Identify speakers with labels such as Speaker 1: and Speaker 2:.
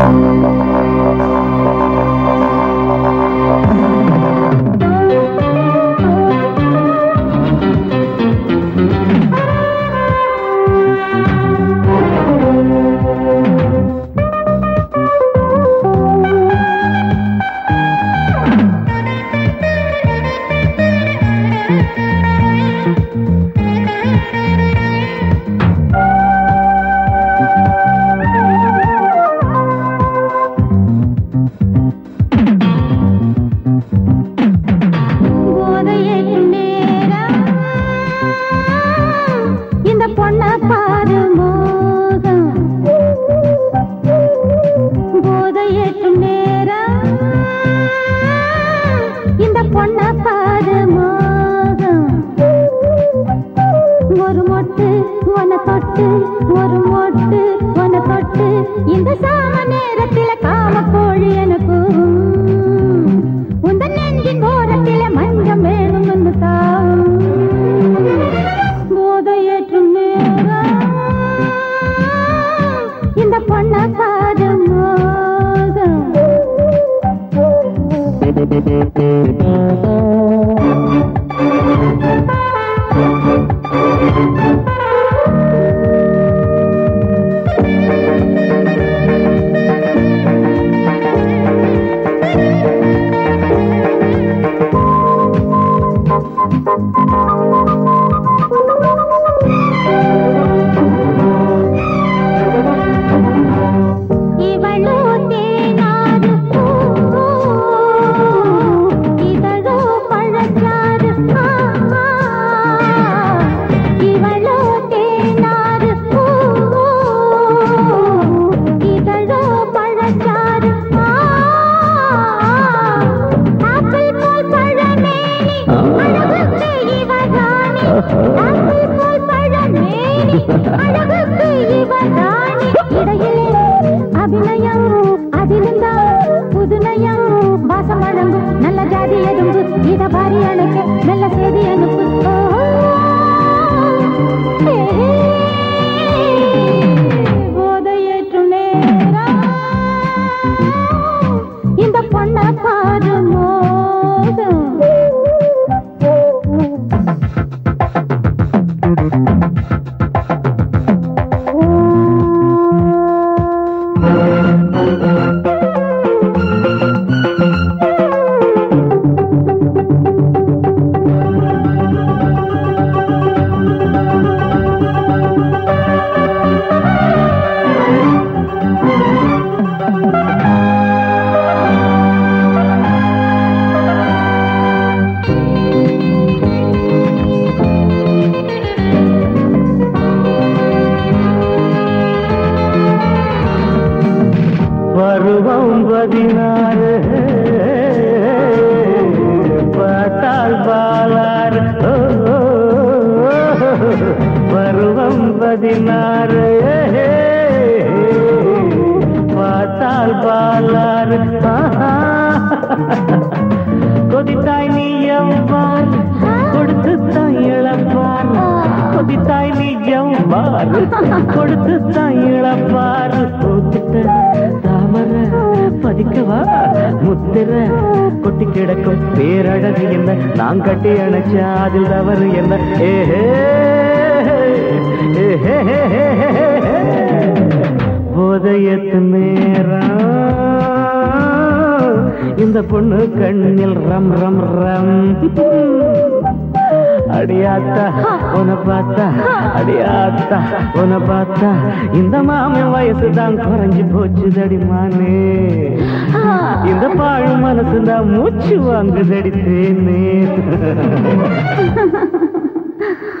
Speaker 1: Música பொண்ண பொண்ண பாரு
Speaker 2: பதினாறு. பார்த்தால் பாலார் பருவம் பதினாறு. பார்த்தால் பாலார் கொதித்தாய் நீ எவ்வாறு கொடுத்து தான் இழப்பார் கொதித்தாய் நீ எவ்வாறு கொடுத்து தான் இழப்பார் முத்திர கொட்டி கிடக்கும் பேரழகு என்ன? நான் கட்டி அணைச்ச அதில் தவறு என்ன? ஏஹே ஏஹே போதையத்து நேரம். இந்த பொண்ணு கண்ணில் ரம் ரம் ரம். அடியாத்தா உன பார்த்தா அடியாத்தா உன பார்த்தா. இந்த மாமன் வயசு தான் குறைஞ்சு போச்சு தடிமானே மனசு நான் மூச்சு வாங்குதடி தேனே.